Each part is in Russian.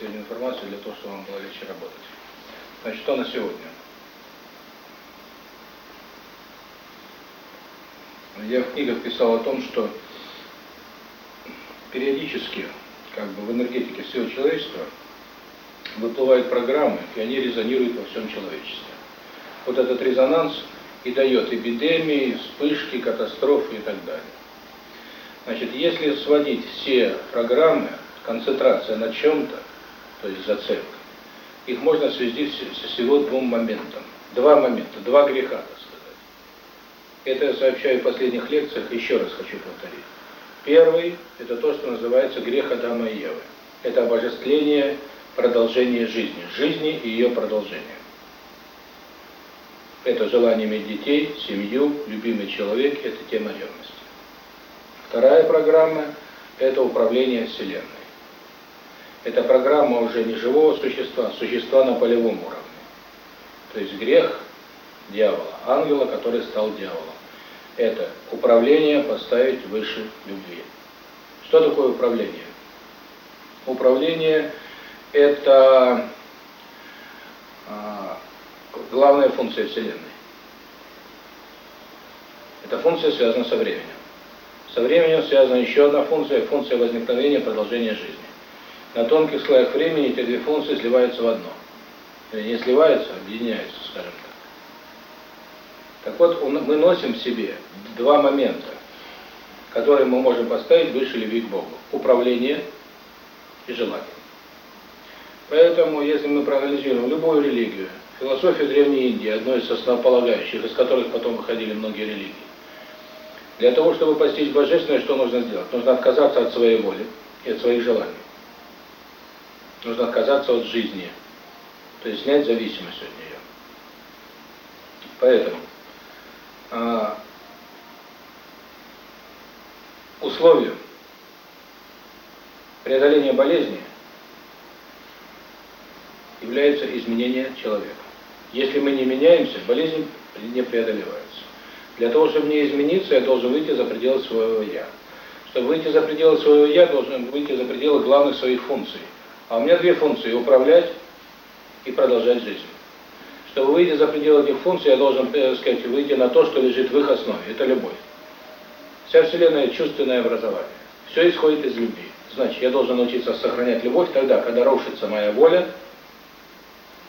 последнюю информацию для того, чтобы вам было легче работать. Значит, что на сегодня? Я в книгах писал о том, что периодически, как бы в энергетике всего человечества, выплывают программы, и они резонируют во всем человечестве. Вот этот резонанс и дает эпидемии, вспышки, катастрофы и так далее. Значит, если сводить все программы, концентрация на чем-то, то есть зацепка, их можно свести всего двум моментам. Два момента, два греха, так сказать. Это я сообщаю в последних лекциях, еще раз хочу повторить. Первый – это то, что называется грех Адама и Евы. Это обожествление продолжения жизни, жизни и ее продолжения. Это желание иметь детей, семью, любимый человек – это тема ревности. Вторая программа – это управление Вселенной. Это программа уже не живого существа, а существа на полевом уровне. То есть грех дьявола, ангела, который стал дьяволом. Это управление поставить выше любви. Что такое управление? Управление – это а, главная функция Вселенной. Эта функция связана со временем. Со временем связана еще одна функция – функция возникновения продолжения жизни. На тонких слоях времени эти две функции сливаются в одно. Или не сливаются, а объединяются, скажем так. Так вот, мы носим в себе два момента, которые мы можем поставить выше любви к Богу. Управление и желание. Поэтому, если мы проанализируем любую религию, философию Древней Индии, одной из основополагающих, из которых потом выходили многие религии, для того, чтобы постичь Божественное, что нужно сделать? Нужно отказаться от своей воли и от своих желаний. Нужно отказаться от жизни, то есть снять зависимость от нее. Поэтому а, условием преодоления болезни является изменение человека. Если мы не меняемся, болезнь не преодолевается. Для того, чтобы не измениться, я должен выйти за пределы своего «я». Чтобы выйти за пределы своего «я», должен выйти за пределы главных своих функций. А у меня две функции – управлять и продолжать жизнь. Чтобы выйти за пределы этих функций, я должен, так э, сказать, выйти на то, что лежит в их основе. Это любовь. Вся Вселенная – чувственное образование. Все исходит из любви. Значит, я должен научиться сохранять любовь тогда, когда рушится моя воля,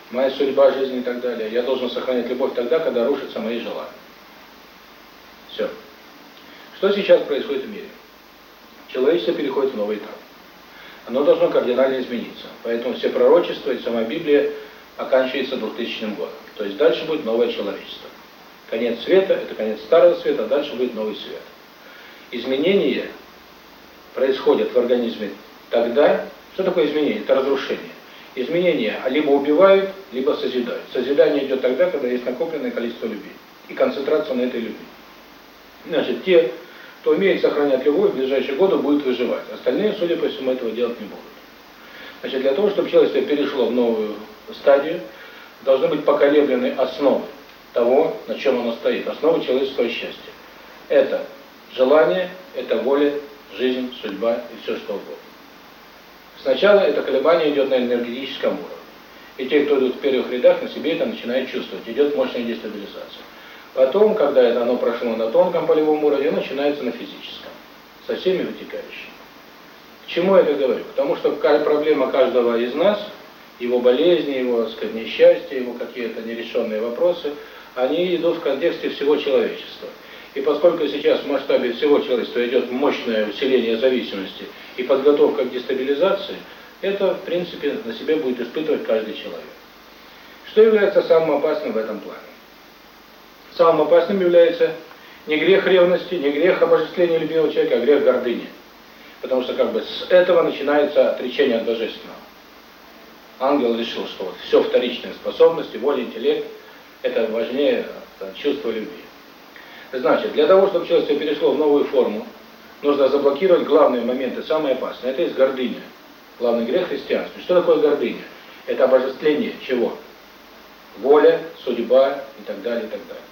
моя судьба жизни и так далее. Я должен сохранять любовь тогда, когда рушатся мои желания. Все. Что сейчас происходит в мире? Человечество переходит в новый этап. Оно должно кардинально измениться. Поэтому все пророчества и сама Библия оканчивается 2000 годом. То есть дальше будет новое человечество. Конец света – это конец старого света, а дальше будет новый свет. Изменения происходят в организме тогда, что такое изменение? Это разрушение. Изменения либо убивают, либо созидают. Созидание идет тогда, когда есть накопленное количество любви и концентрация на этой любви. Значит, те, кто умеет сохранять любовь, в ближайшие годы будут выживать. Остальные, судя по всему, этого делать не будут. Значит, для того, чтобы человечество перешло в новую стадию, должны быть поколеблены основы того, на чем оно стоит, основы человеческого счастья. Это желание, это воля, жизнь, судьба и все что угодно. Сначала это колебание идет на энергетическом уровне. И те, кто идут в первых рядах, на себе это начинает чувствовать. Идет мощная дестабилизация. Потом, когда это оно прошло на тонком полевом уровне, начинается на физическом, со всеми вытекающими. К чему я это говорю? Потому что проблема каждого из нас, его болезни, его, сказать, несчастья, его какие-то нерешенные вопросы, они идут в контексте всего человечества. И поскольку сейчас в масштабе всего человечества идет мощное усиление зависимости и подготовка к дестабилизации, это, в принципе, на себе будет испытывать каждый человек. Что является самым опасным в этом плане? Самым опасным является не грех ревности, не грех обожествления любимого человека, а грех гордыни. Потому что как бы с этого начинается отречение от Божественного. Ангел решил, что вот все вторичные способности, воля, интеллект, это важнее чувства любви. Значит, для того, чтобы человечество перешло в новую форму, нужно заблокировать главные моменты, самые опасные. Это есть гордыня. Главный грех христианства. Что такое гордыня? Это обожествление чего? Воля, судьба и так далее, и так далее.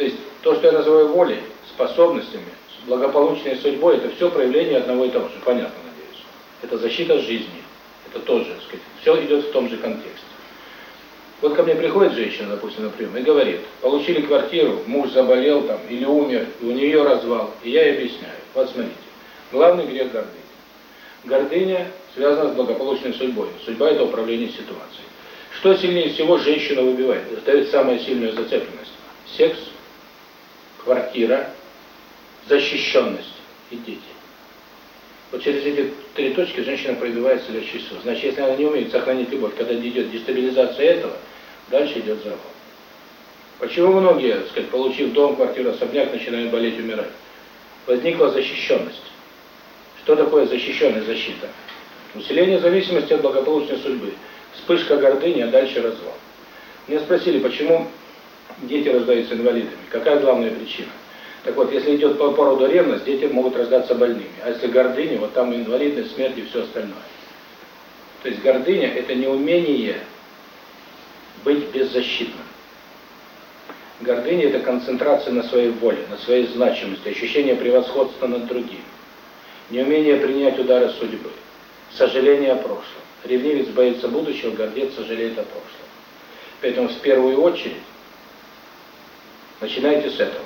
То есть то, что я называю волей, способностями, благополучной судьбой, это все проявление одного и того же. Понятно, надеюсь. Это защита жизни, Это тоже, так сказать, все идет в том же контексте. Вот ко мне приходит женщина, допустим, на прием, и говорит, получили квартиру, муж заболел там, или умер, и у нее развал. И я ей объясняю. Вот смотрите, главный грех гордыни. Гордыня связана с благополучной судьбой. Судьба – это управление ситуацией. Что сильнее всего женщина выбивает? Дает самая сильная зацепленность. Секс, квартира, защищенность и дети. Вот через эти три точки женщина пробивается легче всего. Значит, если она не умеет сохранить любовь, когда идет дестабилизация этого, дальше идет завал. Почему многие, так сказать, получив дом, квартиру, особняк, начинают болеть, умирать? Возникла защищенность. Что такое защищенность, защита? Усиление зависимости от благополучной судьбы. Вспышка гордыни, а дальше развал. Меня спросили, почему дети рождаются инвалидами. Какая главная причина? Так вот, если идет по породу ревность, дети могут рождаться больными. А если гордыня, вот там инвалидность, смерть и все остальное. То есть гордыня – это неумение быть беззащитным. Гордыня – это концентрация на своей воле, на своей значимости, ощущение превосходства над другим. Неумение принять удары судьбы, сожаление о прошлом. Ревнивец боится будущего, гордец сожалеет о прошлом. Поэтому в первую очередь начинайте с этого.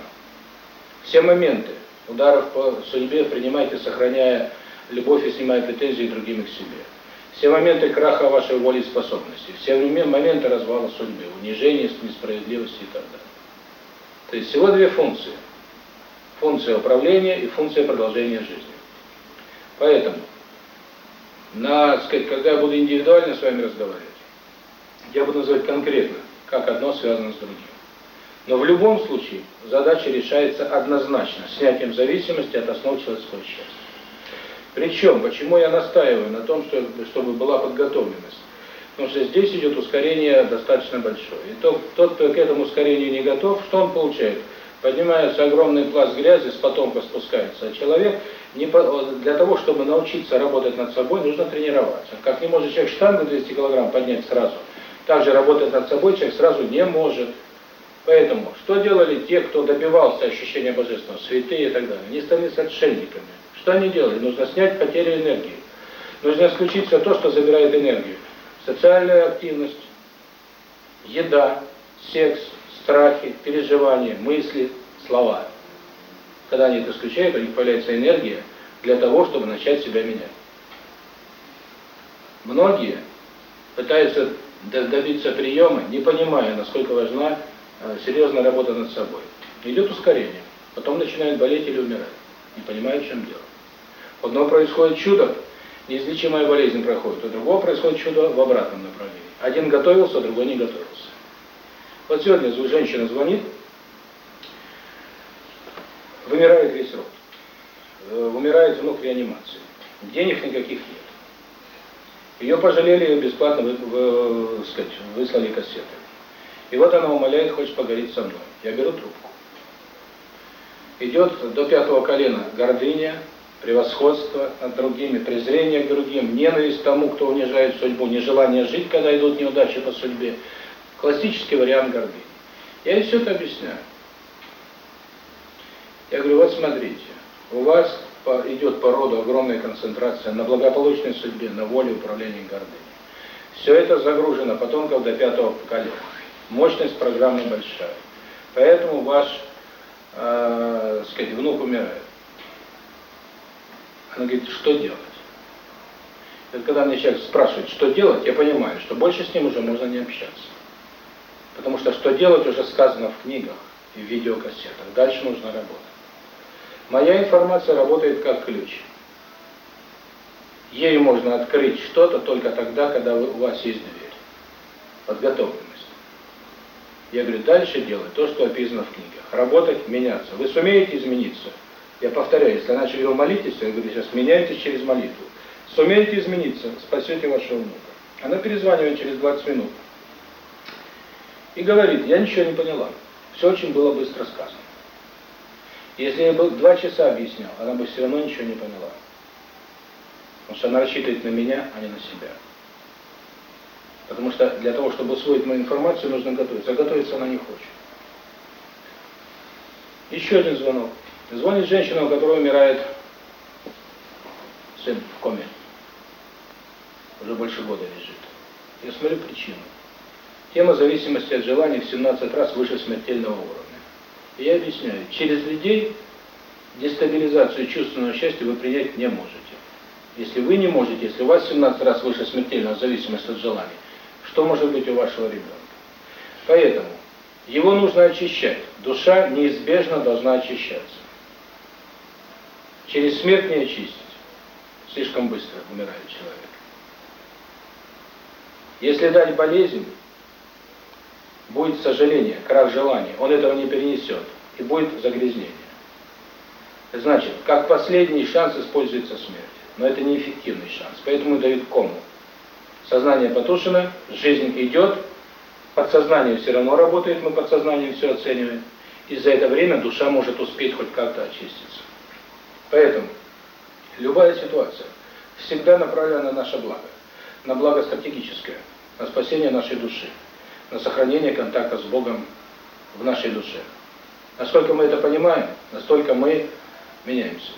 Все моменты ударов по судьбе принимайте, сохраняя любовь и снимая претензии другими к себе. Все моменты краха вашей воли и способностей, все моменты развала судьбы, унижения, несправедливости и так далее. То есть всего две функции. Функция управления и функция продолжения жизни. Поэтому, на, сказать, когда я буду индивидуально с вами разговаривать, я буду называть конкретно, как одно связано с другим. Но в любом случае задача решается однозначно, снятием зависимости от основ человеческого счастья. Причем, почему я настаиваю на том, что, чтобы была подготовленность? Потому что здесь идет ускорение достаточно большое. И тот, тот, кто к этому ускорению не готов, что он получает? Поднимается огромный пласт грязи, с потомка спускается. А человек, не по, для того, чтобы научиться работать над собой, нужно тренироваться. Как не может человек штангу 200 килограмм поднять сразу, так же работать над собой человек сразу не может. Поэтому, что делали те, кто добивался ощущения божественного, святые и так далее? Они становились отшельниками. Что они делали? Нужно снять потерю энергии. Нужно исключить все то, что забирает энергию. Социальная активность, еда, секс, страхи, переживания, мысли, слова. Когда они это исключают, у них появляется энергия для того, чтобы начать себя менять. Многие пытаются добиться приема, не понимая, насколько важна серьезная работа над собой. Идет ускорение, потом начинают болеть или умирать, не понимают, в чем дело. У одного происходит чудо, неизлечимая болезнь проходит, у другого происходит чудо в обратном направлении. Один готовился, другой не готовился. Вот сегодня женщина звонит, вымирает весь род, э, умирает внук реанимации, денег никаких нет. Ее пожалели, бесплатно вы, вы, сказать, выслали кассеты. И вот она умоляет, хочет поговорить со мной. Я беру трубку. Идет до пятого колена гордыня, превосходство над другими, презрение к другим, ненависть тому, кто унижает судьбу, нежелание жить, когда идут неудачи по судьбе. Классический вариант гордыни. Я ей все это объясняю. Я говорю, вот смотрите, у вас идет по роду огромная концентрация на благополучной судьбе, на воле управления гордыней. Все это загружено потомков до пятого колена. Мощность программы большая. Поэтому ваш, э, сказать, внук умирает. Она говорит, что делать? Это когда мне человек спрашивает, что делать, я понимаю, что больше с ним уже можно не общаться. Потому что что делать уже сказано в книгах и в видеокассетах. Дальше нужно работать. Моя информация работает как ключ. Ею можно открыть что-то только тогда, когда у вас есть дверь. Подготовленность. Я говорю, дальше делать то, что описано в книгах. Работать, меняться. Вы сумеете измениться? Я повторяю, если раньше говорил молитесь, я говорю, сейчас меняйтесь через молитву. Сумеете измениться, спасете вашего внука. Она перезванивает через 20 минут. И говорит, я ничего не поняла. Все очень было быстро сказано. Если я бы два часа объяснял, она бы все равно ничего не поняла. Потому что она рассчитывает на меня, а не на себя. Потому что для того, чтобы усвоить мою информацию, нужно готовиться. А готовиться она не хочет. Еще один звонок. Звонит женщина, у которой умирает сын в коме. уже больше года лежит. Я смотрю причину. Тема зависимости от желаний в 17 раз выше смертельного уровня. И я объясняю, через людей дестабилизацию чувственного счастья вы принять не можете. Если вы не можете, если у вас 17 раз выше смертельного зависимость от желаний, что может быть у вашего ребенка? Поэтому его нужно очищать. Душа неизбежно должна очищаться. Через смерть не очистить. Слишком быстро умирает человек. Если дать болезнь, будет сожаление, крах желания. Он этого не перенесет. И будет загрязнение. Значит, как последний шанс используется смерть. Но это неэффективный шанс. Поэтому дают кому. Сознание потушено, жизнь идет, подсознание все равно работает, мы подсознанием все оцениваем. И за это время душа может успеть хоть как-то очиститься. Поэтому любая ситуация всегда направлена на наше благо. На благо стратегическое, на спасение нашей души, на сохранение контакта с Богом в нашей душе. Насколько мы это понимаем, настолько мы меняемся.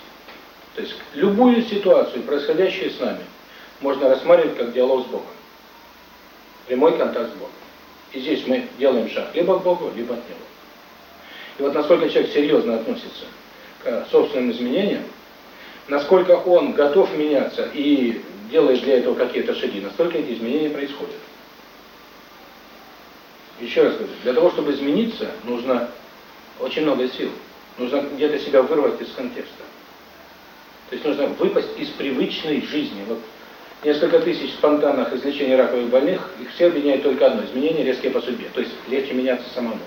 То есть любую ситуацию, происходящую с нами, можно рассматривать как диалог с Богом. Прямой контакт с Богом. И здесь мы делаем шаг либо к Богу, либо от Него. И вот насколько человек серьезно относится к собственным изменениям, насколько он готов меняться и делает для этого какие-то шаги, настолько эти изменения происходят. Еще раз говорю, для того, чтобы измениться, нужно очень много сил. Нужно где-то себя вырвать из контекста. То есть нужно выпасть из привычной жизни. Вот несколько тысяч спонтанных излечений раковых больных, их все объединяет только одно – изменение резкие по судьбе. То есть легче меняться самому.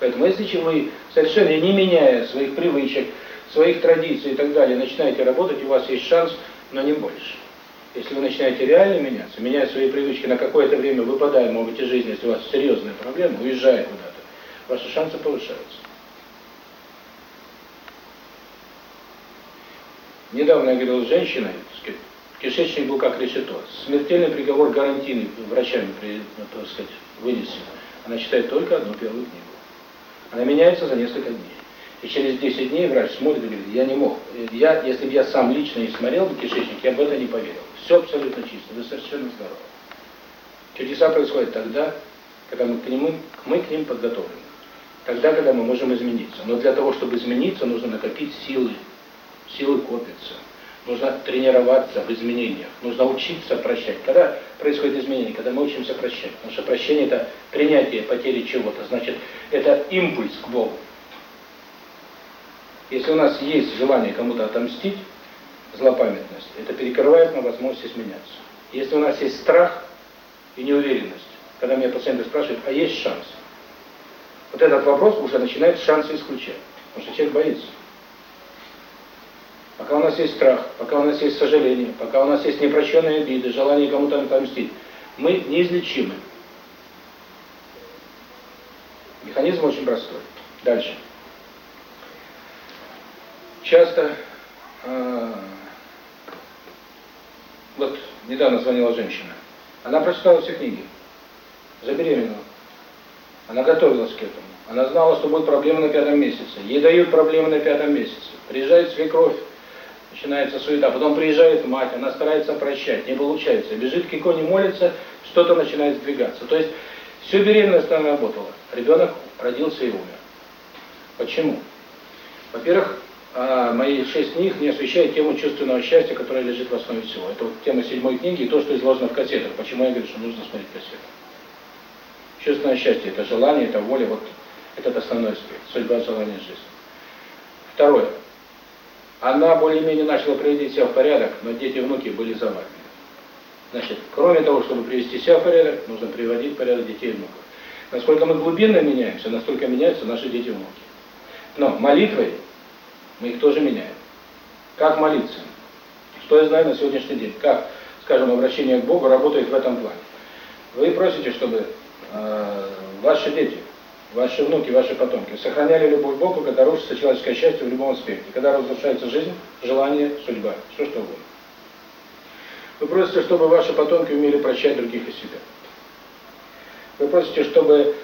Поэтому если вы, совершенно не меняя своих привычек, своих традиций и так далее, начинаете работать, у вас есть шанс, но не больше. Если вы начинаете реально меняться, меняя свои привычки, на какое-то время выпадая, может быть, из жизни, если у вас серьезная проблема, уезжая куда-то, ваши шансы повышаются. Недавно я говорил с женщиной, сказать, кишечник был как решето. Смертельный приговор гарантийный врачами, ну, так сказать, вынесен. Она читает только одну первую книгу. Она меняется за несколько дней. И через 10 дней врач смотрит и говорит, я не мог. Я, если бы я сам лично не смотрел бы кишечник, я бы в это не поверил. Все абсолютно чисто, вы совершенно здоровы. Чудеса происходят тогда, когда мы к ним, мы к ним подготовлены. Тогда, когда мы можем измениться. Но для того, чтобы измениться, нужно накопить силы силы копятся. Нужно тренироваться в изменениях, нужно учиться прощать. Когда происходит изменение? Когда мы учимся прощать. Потому что прощение – это принятие потери чего-то, значит, это импульс к Богу. Если у нас есть желание кому-то отомстить, злопамятность, это перекрывает нам возможность изменяться. Если у нас есть страх и неуверенность, когда меня пациенты спрашивают, а есть шанс? Вот этот вопрос уже начинает шансы исключать, потому что человек боится. Пока у нас есть страх, пока у нас есть сожаление, пока у нас есть непрощенные обиды, желание кому-то отомстить, мы неизлечимы. Механизм очень простой. Дальше. Часто, э, вот недавно звонила женщина, она прочитала все книги, забеременела, она готовилась к этому, она знала, что будет проблема на пятом месяце, ей дают проблемы на пятом месяце, приезжает свекровь, начинается суета. Потом приезжает мать, она старается прощать, не получается. Бежит к иконе, молится, что-то начинает сдвигаться. То есть всю беременность она работала. Ребенок родился и умер. Почему? Во-первых, а, мои шесть книг не освещают тему чувственного счастья, которая лежит в основе всего. Это вот тема седьмой книги и то, что изложено в кассетах. Почему я говорю, что нужно смотреть кассеты. Чувственное счастье – это желание, это воля, вот этот основной аспект, судьба, желание, жизнь. Второе она более-менее начала приводить себя в порядок, но дети и внуки были завалены. Значит, кроме того, чтобы привести себя в порядок, нужно приводить в порядок детей и внуков. Насколько мы глубинно меняемся, настолько меняются наши дети и внуки. Но молитвой мы их тоже меняем. Как молиться? Что я знаю на сегодняшний день? Как, скажем, обращение к Богу работает в этом плане? Вы просите, чтобы э, ваши дети ваши внуки, ваши потомки, сохраняли любовь к Богу, когда рушится человеческое счастье в любом аспекте, когда разрушается жизнь, желание, судьба, все что угодно. Вы просите, чтобы ваши потомки умели прощать других и себя. Вы просите, чтобы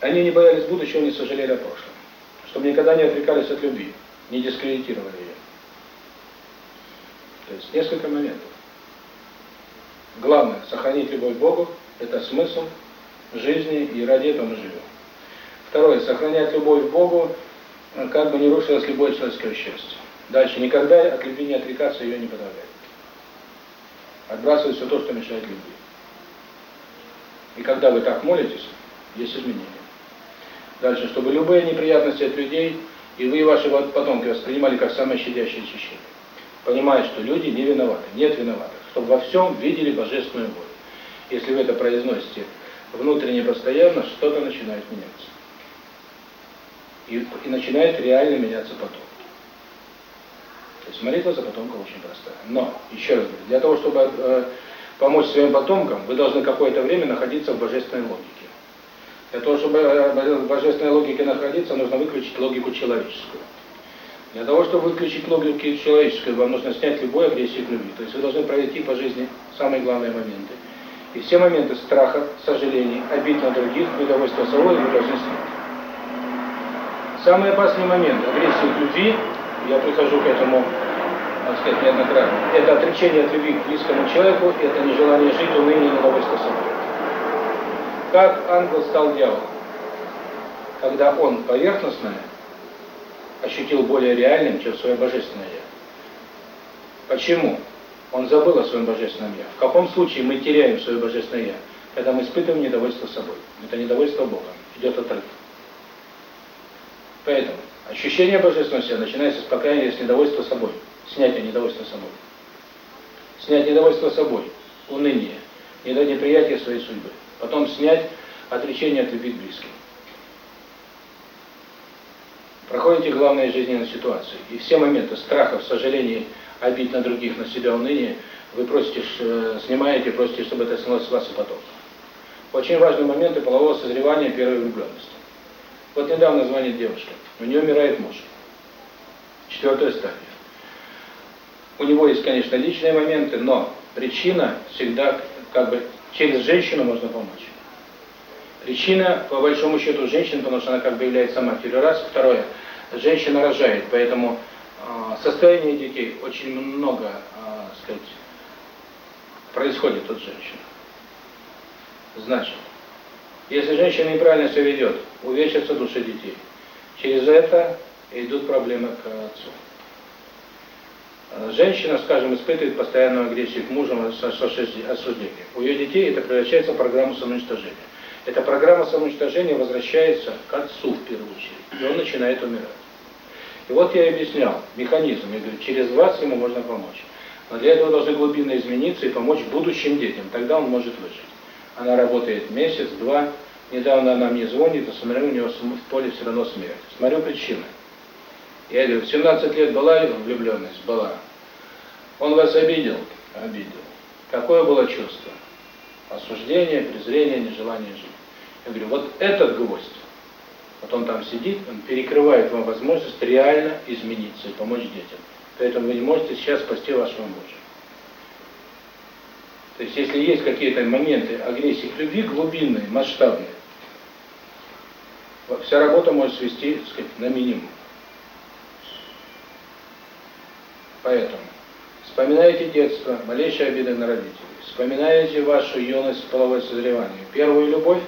они не боялись будущего, не сожалели о прошлом. Чтобы никогда не отрекались от любви, не дискредитировали ее. То есть несколько моментов. Главное, сохранить любовь к Богу, это смысл жизни, и ради этого мы живем. Второе, сохранять любовь к Богу, как бы не рушилось любое человеческое счастье. Дальше, никогда от любви не отрекаться, ее не подавлять. Отбрасывать все то, что мешает любви. И когда вы так молитесь, есть изменения. Дальше, чтобы любые неприятности от людей, и вы и ваши потомки воспринимали как самое щадящее очищение. Понимая, что люди не виноваты, нет виноватых. Чтобы во всем видели божественную волю. Если вы это произносите внутренне постоянно, что-то начинает меняться. И, и начинает реально меняться потом. То есть молитва за потомков очень простая. Но, еще раз говорю, для того, чтобы э, помочь своим потомкам, вы должны какое-то время находиться в божественной логике. Для того, чтобы э, в божественной логике находиться, нужно выключить логику человеческую. Для того, чтобы выключить логику человеческую, вам нужно снять любую агрессию к любви. То есть вы должны пройти по жизни самые главные моменты. И все моменты страха, сожалений, обид на других, недовольства собой вы должны. Самый опасный момент агрессии к любви я прихожу к этому, так сказать, неоднократно. Это отречение от любви к близкому человеку, это нежелание жить, уныние и недовольство собой. Как ангел стал дьяволом? Когда он поверхностное ощутил более реальным, чем свое божественное «я». Почему? Он забыл о своем божественном «я». В каком случае мы теряем свое божественное «я»? Когда мы испытываем недовольство собой. Это недовольство Богом. Идет отрыв. Поэтому Ощущение божественности начинается с покаяния, с недовольства собой. Снятие недовольства собой. Снять недовольство собой, уныние, неприятие своей судьбы. Потом снять отречение от любви к близким. Проходите главные жизненные ситуации. И все моменты страхов, сожалений, обид на других, на себя, уныния, вы просите, э, снимаете, просите, чтобы это снялось с вас и потом. Очень важные моменты полового созревания первой влюбленности. Вот недавно звонит девушка, у нее умирает муж. Четвертая стадия. У него есть, конечно, личные моменты, но причина всегда, как бы, через женщину можно помочь. Причина, по большому счету, женщина, потому что она как бы является матерью. Раз. Второе. Женщина рожает, поэтому состояние детей очень много, э, сказать, происходит от женщины. Значит, если женщина неправильно себя ведет, увечатся души детей. Через это идут проблемы к отцу. Женщина, скажем, испытывает постоянную агрессию к мужу с осуждением. У ее детей это превращается в программу самоуничтожения. Эта программа самоуничтожения возвращается к отцу в первую очередь, и он начинает умирать. И вот я объяснял механизм, я говорю, через вас ему можно помочь. Но для этого должны глубинно измениться и помочь будущим детям, тогда он может выжить. Она работает месяц, два. Недавно она мне звонит, и смотрю, у него в поле все равно смерть. Смотрю причины. Я говорю, в 17 лет была влюбленность? Была. Он вас обидел? Обидел. Какое было чувство? Осуждение, презрение, нежелание жить. Я говорю, вот этот гвоздь, вот он там сидит, он перекрывает вам возможность реально измениться и помочь детям. Поэтому вы не можете сейчас спасти вашего мужа. То есть, если есть какие-то моменты агрессии к любви, глубинные, масштабные, вся работа может свести, так сказать, на минимум. Поэтому вспоминайте детство, малейшие обиды на родителей, вспоминаете вашу юность, половое созревание, первую любовь,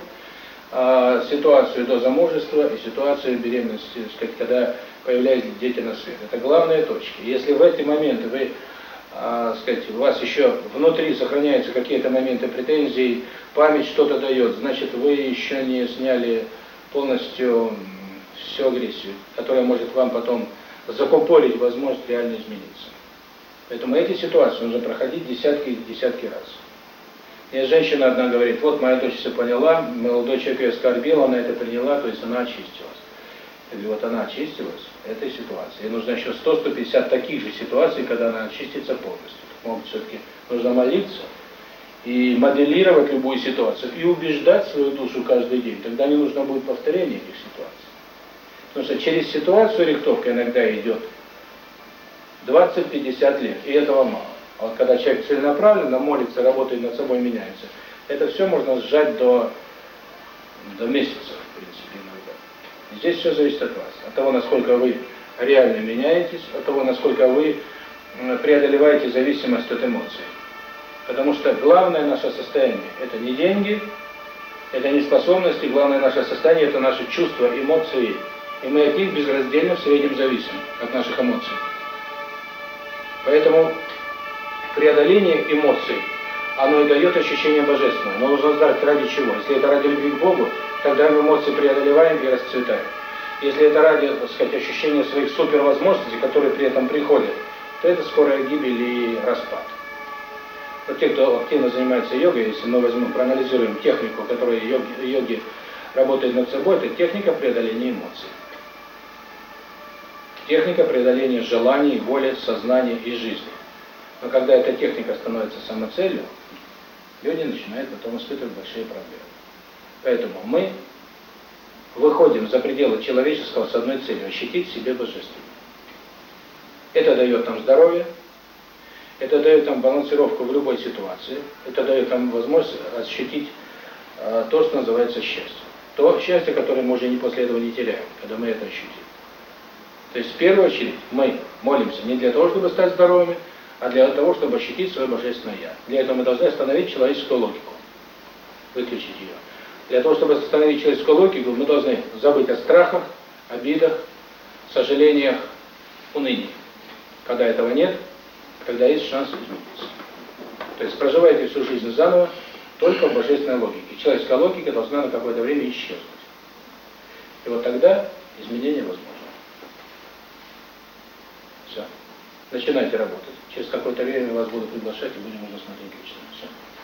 а, ситуацию до замужества и ситуацию беременности, сказать, когда появляются дети на свет. Это главные точки. Если в эти моменты вы а, сказать, у вас еще внутри сохраняются какие-то моменты претензий, память что-то дает, значит, вы еще не сняли полностью всю агрессию, которая может вам потом закупорить возможность реально измениться. Поэтому эти ситуации нужно проходить десятки и десятки раз. И женщина одна говорит, вот моя дочь все поняла, молодой человек ее оскорбил, она это приняла, то есть она очистилась. И вот она очистилась этой ситуации. И нужно еще 100-150 таких же ситуаций, когда она очистится полностью. Может, все-таки нужно молиться и моделировать любую ситуацию, и убеждать свою душу каждый день. Тогда не нужно будет повторения этих ситуаций. Потому что через ситуацию рихтовка иногда идет 20-50 лет, и этого мало. А вот когда человек целенаправленно молится, работает над собой, меняется, это все можно сжать до, до месяца, в принципе, иногда. Здесь все зависит от вас, от того, насколько вы реально меняетесь, от того, насколько вы преодолеваете зависимость от эмоций. Потому что главное наше состояние – это не деньги, это не способности, главное наше состояние – это наши чувства, эмоции. И мы от них безраздельно в среднем зависим, от наших эмоций. Поэтому преодоление эмоций, оно и дает ощущение божественного. Но нужно знать ради чего. Если это ради любви к Богу, тогда мы эмоции преодолеваем и расцветаем. Если это ради, так сказать, ощущения своих супервозможностей, которые при этом приходят, то это скорая гибель и распад. Вот те, кто активно занимается йогой, если мы возьмем, проанализируем технику, которая йоги, йоги работает над собой, это техника преодоления эмоций. Техника преодоления желаний, воли, сознания и жизни. Но когда эта техника становится самоцелью, люди начинают потом испытывать большие проблемы. Поэтому мы выходим за пределы человеческого с одной целью – ощутить себе божественное. Это дает нам здоровье, это дает нам балансировку в любой ситуации, это дает нам возможность ощутить э, то, что называется счастье. То счастье, которое мы уже не после этого не теряем, когда мы это ощутим. То есть в первую очередь мы молимся не для того, чтобы стать здоровыми, а для того, чтобы ощутить свое божественное Я. Для этого мы должны остановить человеческую логику, выключить ее. Для того, чтобы остановить человеческую логику, мы должны забыть о страхах, обидах, сожалениях, унынии. Когда этого нет, тогда есть шанс измениться. То есть проживайте всю жизнь заново, только в божественной логике. Человеческая логика должна на какое-то время исчезнуть. И вот тогда изменения возможны. Все. Начинайте работать. Через какое-то время вас буду приглашать и будем уже смотреть лично. Все.